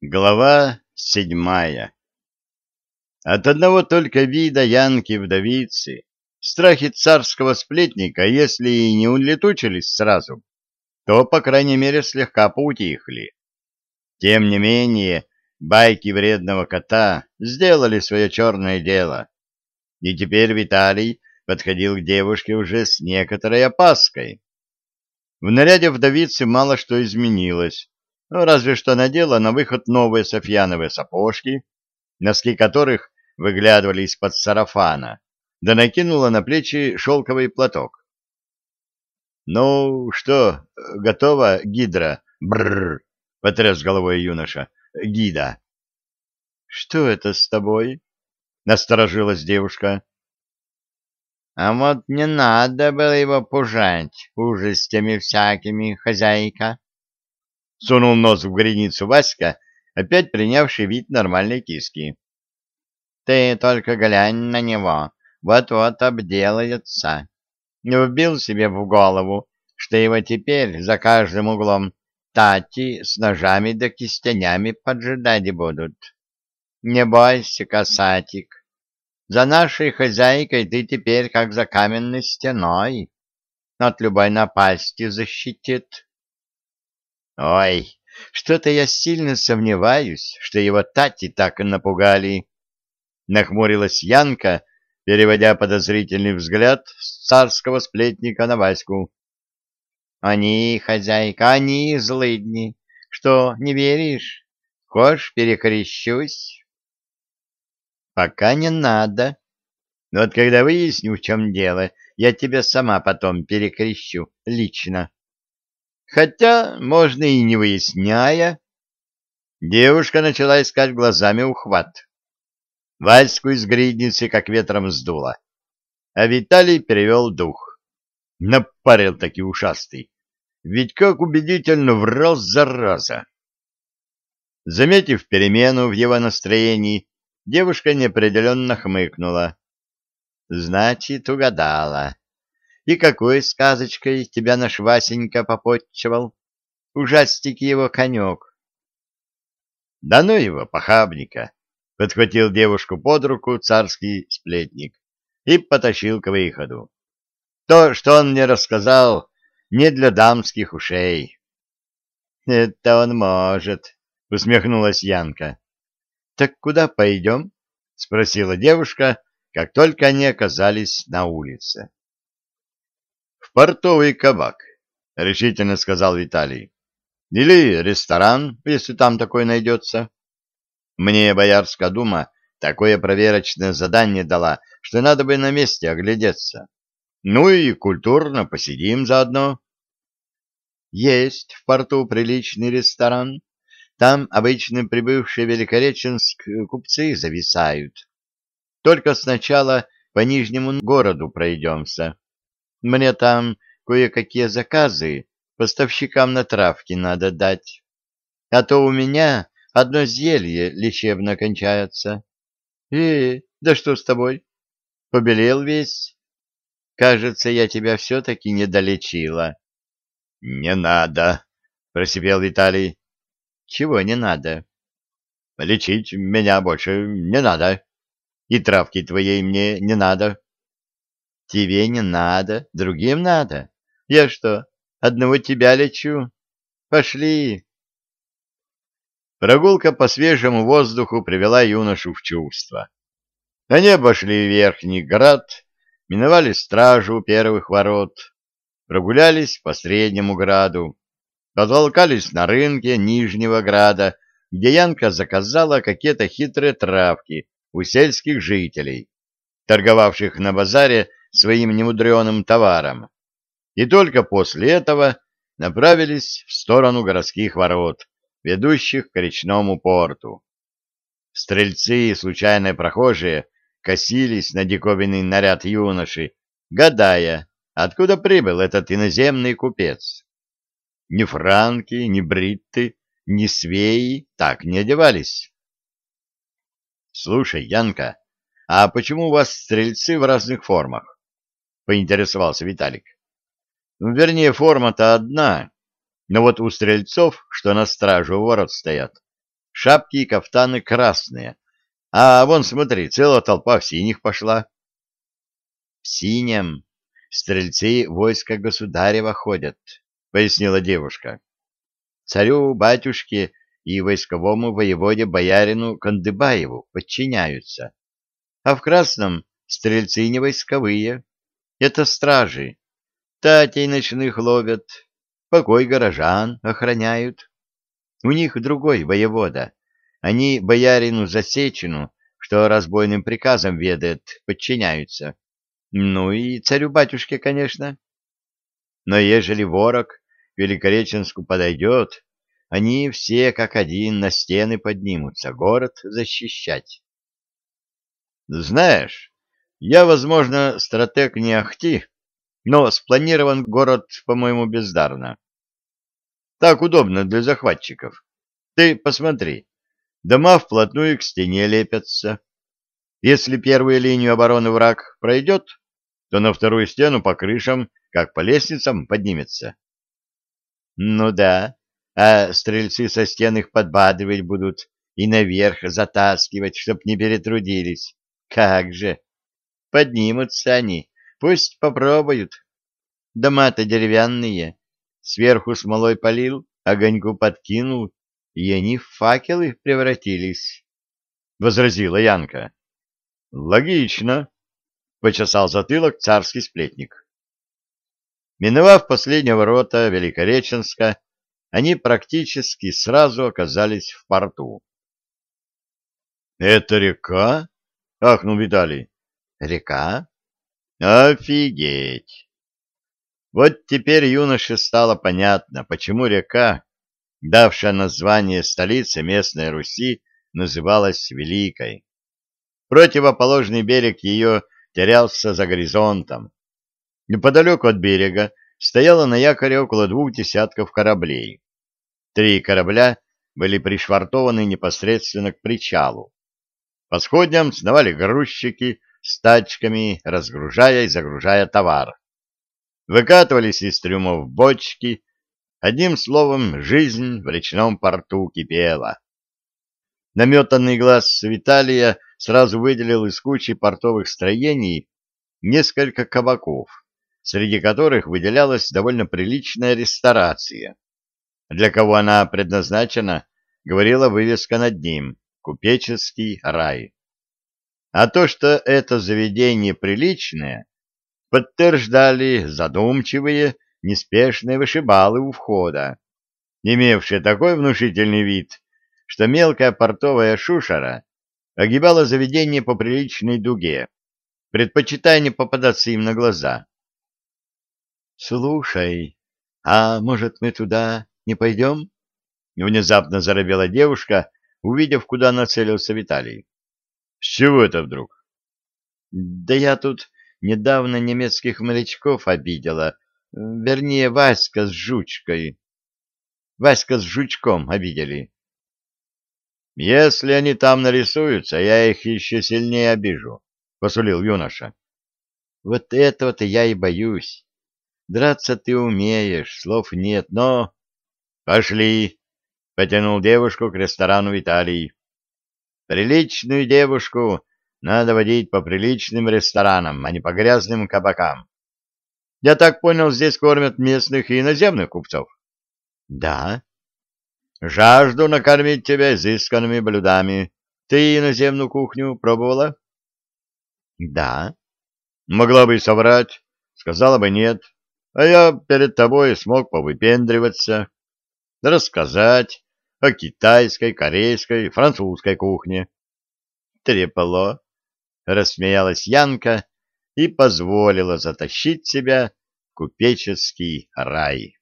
Глава седьмая От одного только вида Янки-вдовицы страхи царского сплетника, если и не улетучились сразу, то, по крайней мере, слегка поутихли. Тем не менее, байки вредного кота сделали свое черное дело, и теперь Виталий подходил к девушке уже с некоторой опаской. В наряде вдовицы мало что изменилось, разве что надела на выход новые софьяновые сапожки, носки которых выглядывали из-под сарафана, да накинула на плечи шелковый платок. — Ну что, готова, гидра? Бррр! — потряс головой юноша. — Гида. — Что это с тобой? — насторожилась девушка. — А вот не надо было его пужать ужастями всякими, хозяйка сунул нос в границу Васька, опять принявший вид нормальной киски. «Ты только глянь на него, вот-вот обделается. Не убил себе в голову, что его теперь за каждым углом тати с ножами да кистянями поджидать будут. Не бойся, касатик, за нашей хозяйкой ты теперь как за каменной стеной, от любой напасти защитит». Ой, что-то я сильно сомневаюсь, что его тати так напугали. Нахмурилась Янка, переводя подозрительный взгляд с царского сплетника на Ваську. Они, хозяйка, они злыдни. Что, не веришь? Хочешь, перекрещусь? Пока не надо. Но вот когда выясню, в чем дело, я тебя сама потом перекрещу лично. Хотя, можно и не выясняя, девушка начала искать глазами ухват. Ваську из гридницы как ветром сдуло, а Виталий перевел дух. Напарил таки ушастый. Ведь как убедительно врал зараза. Заметив перемену в его настроении, девушка неопределенно хмыкнула. Значит, угадала. И какой сказочкой тебя наш Васенька попотчевал? Ужастик его конек. — Да ну его, похабника! — подхватил девушку под руку царский сплетник и потащил к выходу. То, что он мне рассказал, не для дамских ушей. — Это он может, — усмехнулась Янка. — Так куда пойдем? — спросила девушка, как только они оказались на улице портовый кабак, — решительно сказал Виталий. — Или ресторан, если там такой найдется. Мне Боярская дума такое проверочное задание дала, что надо бы на месте оглядеться. Ну и культурно посидим заодно. Есть в порту приличный ресторан. Там обычно прибывшие Великореченск купцы зависают. Только сначала по Нижнему городу пройдемся. Мне там кое-какие заказы поставщикам на травки надо дать. А то у меня одно зелье лечебно кончается. Э, да что с тобой? Побелел весь? Кажется, я тебя все-таки не долечила. — Не надо, — просипел Виталий. — Чего не надо? — Лечить меня больше не надо. И травки твоей мне не надо. Тебе не надо, другим надо. Я что, одного тебя лечу? Пошли. Прогулка по свежему воздуху привела юношу в чувство. Они обошли верхний град, миновали стражу первых ворот, прогулялись по среднему граду, потолкались на рынке Нижнего града, где Янка заказала какие-то хитрые травки у сельских жителей, торговавших на базаре своим немудреным товаром, и только после этого направились в сторону городских ворот, ведущих к речному порту. Стрельцы и случайные прохожие косились на диковинный наряд юноши, гадая, откуда прибыл этот иноземный купец. Ни франки, ни бритты, ни свеи так не одевались. — Слушай, Янка, а почему у вас стрельцы в разных формах? Поинтересовался Виталик. Ну, вернее, форма-то одна, но вот у стрельцов, что на стражу у ворот стоят, шапки и кафтаны красные. А вон, смотри, целая толпа в синих пошла. — В синем стрельцы войска государева ходят, — пояснила девушка. — Царю, батюшке и войсковому воеводе боярину Кандыбаеву подчиняются. А в красном стрельцы не войсковые. Это стражи. Татей ночных ловят, покой горожан охраняют. У них другой воевода. Они боярину Засечину, что разбойным приказом ведает, подчиняются. Ну и царю-батюшке, конечно. Но ежели ворог Великореченску подойдет, они все как один на стены поднимутся, город защищать. Знаешь, я, возможно, стратег не ахти, но спланирован город, по-моему, бездарно. Так удобно для захватчиков. Ты посмотри, дома вплотную к стене лепятся. Если первую линию обороны враг пройдет, то на вторую стену по крышам, как по лестницам, поднимется. Ну да, а стрельцы со стен их подбадривать будут и наверх затаскивать, чтоб не перетрудились. Как же! Поднимутся они, пусть попробуют. Дома-то деревянные, сверху смолой полил, огоньку подкинул, и они в факелы превратились, — возразила Янка. — Логично, — почесал затылок царский сплетник. Миновав последние ворота Великореченска, они практически сразу оказались в порту. — Это река? — ахнул Виталий. — Река? Офигеть! Вот теперь юноше стало понятно, почему река, давшая название столице местной Руси, называлась Великой. Противоположный берег ее терялся за горизонтом. Неподалеку от берега стояло на якоре около двух десятков кораблей. Три корабля были пришвартованы непосредственно к причалу. По сходням сновали грузчики с тачками, разгружая и загружая товар. Выкатывались из трюмов бочки. Одним словом, жизнь в речном порту кипела. Наметанный глаз Виталия сразу выделил из кучи портовых строений несколько кабаков, среди которых выделялась довольно приличная ресторация. Для кого она предназначена, говорила вывеска над ним «Купеческий рай». А то, что это заведение приличное, подтверждали задумчивые, неспешные вышибалы у входа, имевшие такой внушительный вид, что мелкая портовая шушера огибала заведение по приличной дуге, предпочитая не попадаться им на глаза. — Слушай, а может, мы туда не пойдем? — внезапно заробела девушка, увидев, куда нацелился Виталий. — С чего это вдруг? — Да я тут недавно немецких морячков обидела, вернее, Васька с жучкой. Васька с жучком обидели. — Если они там нарисуются, я их еще сильнее обижу, — посулил юноша. — Вот этого-то я и боюсь. Драться ты умеешь, слов нет, но... — Пошли, — потянул девушку к ресторану Виталий. Приличную девушку надо водить по приличным ресторанам, а не по грязным кабакам. Я так понял, здесь кормят местных и иноземных купцов? — Да. — Жажду накормить тебя изысканными блюдами. Ты иноземную кухню пробовала? — Да. — Могла бы и соврать, сказала бы нет, а я перед тобой смог повыпендриваться, рассказать, о китайской, корейской, французской кухне. Трепало, рассмеялась Янка и позволила затащить себя в купеческий рай.